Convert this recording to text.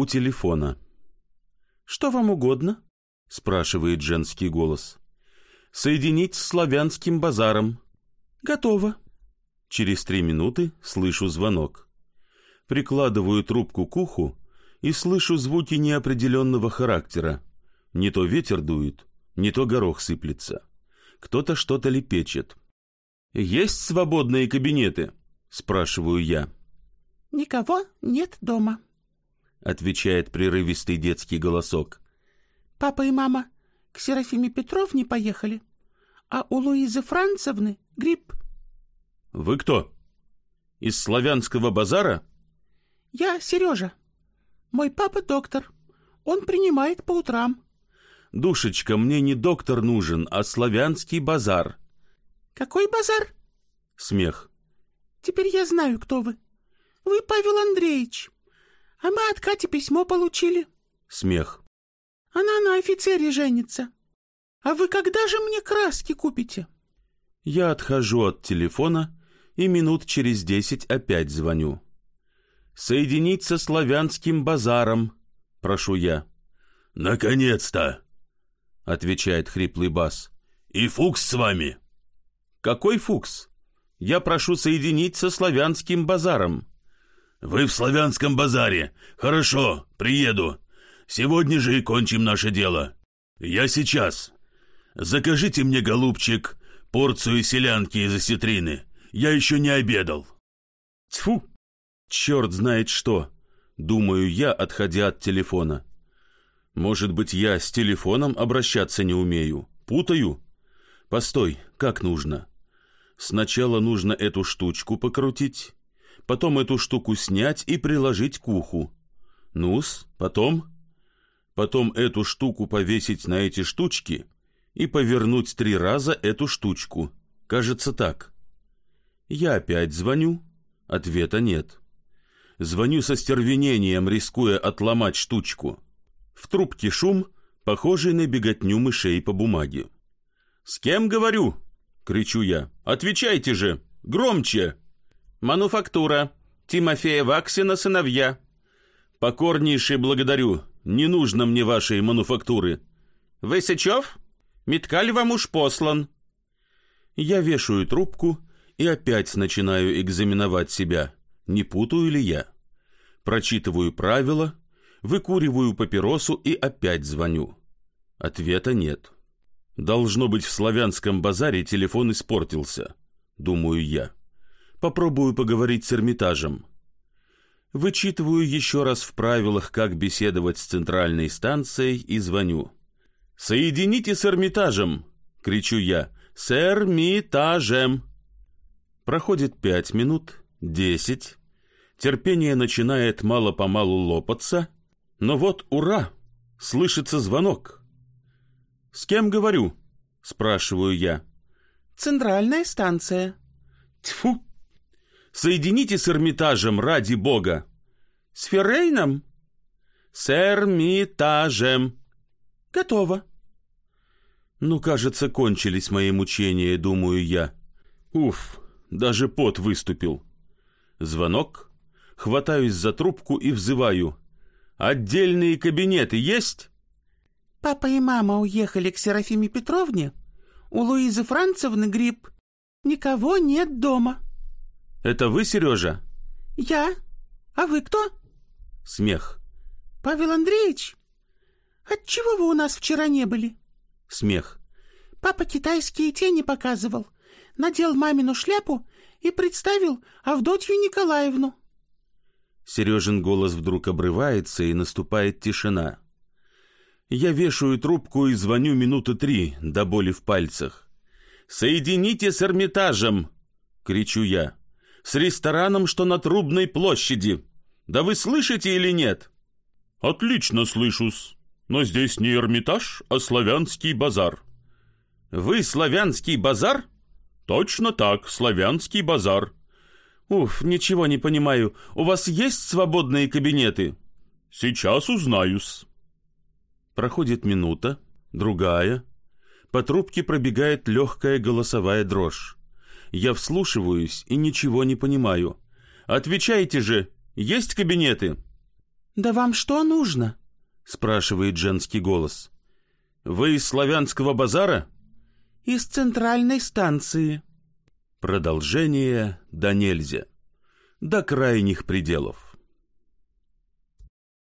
у телефона. «Что вам угодно?» — спрашивает женский голос. «Соединить с славянским базаром». «Готово». Через три минуты слышу звонок. Прикладываю трубку к уху и слышу звуки неопределенного характера. Не то ветер дует, не то горох сыплется. Кто-то что-то лепечет. «Есть свободные кабинеты?» — спрашиваю я. «Никого нет дома», — отвечает прерывистый детский голосок. «Папа и мама к Серафиме Петровне поехали, а у Луизы Францевны грипп». «Вы кто? Из славянского базара?» «Я Сережа. Мой папа доктор. Он принимает по утрам». «Душечка, мне не доктор нужен, а славянский базар». «Какой базар?» Смех. «Теперь я знаю, кто вы. Вы Павел Андреевич. А мы от Кати письмо получили». Смех. «Она на офицере женится. А вы когда же мне краски купите?» Я отхожу от телефона и минут через десять опять звоню. «Соединить со славянским базаром», — прошу я. «Наконец-то!» — отвечает хриплый бас. «И Фукс с вами?» «Какой Фукс? Я прошу соединить со славянским базаром». «Вы в славянском базаре. Хорошо, приеду. Сегодня же и кончим наше дело. Я сейчас. Закажите мне, голубчик, порцию селянки из осетрины. Я еще не обедал». Тьфу! Черт знает что! Думаю я, отходя от телефона. Может быть, я с телефоном обращаться не умею? Путаю? Постой, как нужно? Сначала нужно эту штучку покрутить, потом эту штуку снять и приложить к уху. Нус, потом... Потом эту штуку повесить на эти штучки и повернуть три раза эту штучку. Кажется так. Я опять звоню, ответа нет. Звоню со стервенением, рискуя отломать штучку. В трубке шум, похожий на беготню мышей по бумаге. «С кем говорю?» — кричу я. «Отвечайте же! Громче!» «Мануфактура. Тимофея Ваксина сыновья». «Покорнейше благодарю. Не нужно мне вашей мануфактуры». «Вы Сычев? Меткаль вам уж послан». Я вешаю трубку и опять начинаю экзаменовать себя. Не путаю ли я? Прочитываю правила, выкуриваю папиросу и опять звоню. Ответа нет. Должно быть, в славянском базаре телефон испортился, думаю я. Попробую поговорить с Эрмитажем. Вычитываю еще раз в правилах, как беседовать с центральной станцией и звоню. «Соедините с Эрмитажем!» — кричу я. «С Эрмитажем!» Проходит пять минут, десять. Терпение начинает мало-помалу лопаться. Но вот, ура! Слышится звонок. «С кем говорю?» — спрашиваю я. «Центральная станция». Тьфу! Соедините с Эрмитажем, ради бога. С Феррейном? С Эрмитажем. Готово. Ну, кажется, кончились мои мучения, думаю я. Уф, даже пот выступил. Звонок. Хватаюсь за трубку и взываю. Отдельные кабинеты есть? Папа и мама уехали к Серафиме Петровне. У Луизы Францевны грипп. Никого нет дома. Это вы, Сережа? Я. А вы кто? Смех. Павел Андреевич? Отчего вы у нас вчера не были? Смех. Папа китайские тени показывал. Надел мамину шляпу и представил Авдотью Николаевну. Сережин голос вдруг обрывается, и наступает тишина. Я вешаю трубку и звоню минуты три, до боли в пальцах. «Соедините с Эрмитажем!» — кричу я. «С рестораном, что на Трубной площади. Да вы слышите или нет?» «Отлично слышусь. Но здесь не Эрмитаж, а Славянский базар». «Вы Славянский базар?» «Точно так, Славянский базар». «Уф, ничего не понимаю. У вас есть свободные кабинеты?» «Сейчас узнаюсь». Проходит минута, другая. По трубке пробегает легкая голосовая дрожь. Я вслушиваюсь и ничего не понимаю. «Отвечайте же! Есть кабинеты?» «Да вам что нужно?» — спрашивает женский голос. «Вы из славянского базара?» «Из центральной станции». Продолжение до нельзя. До крайних пределов.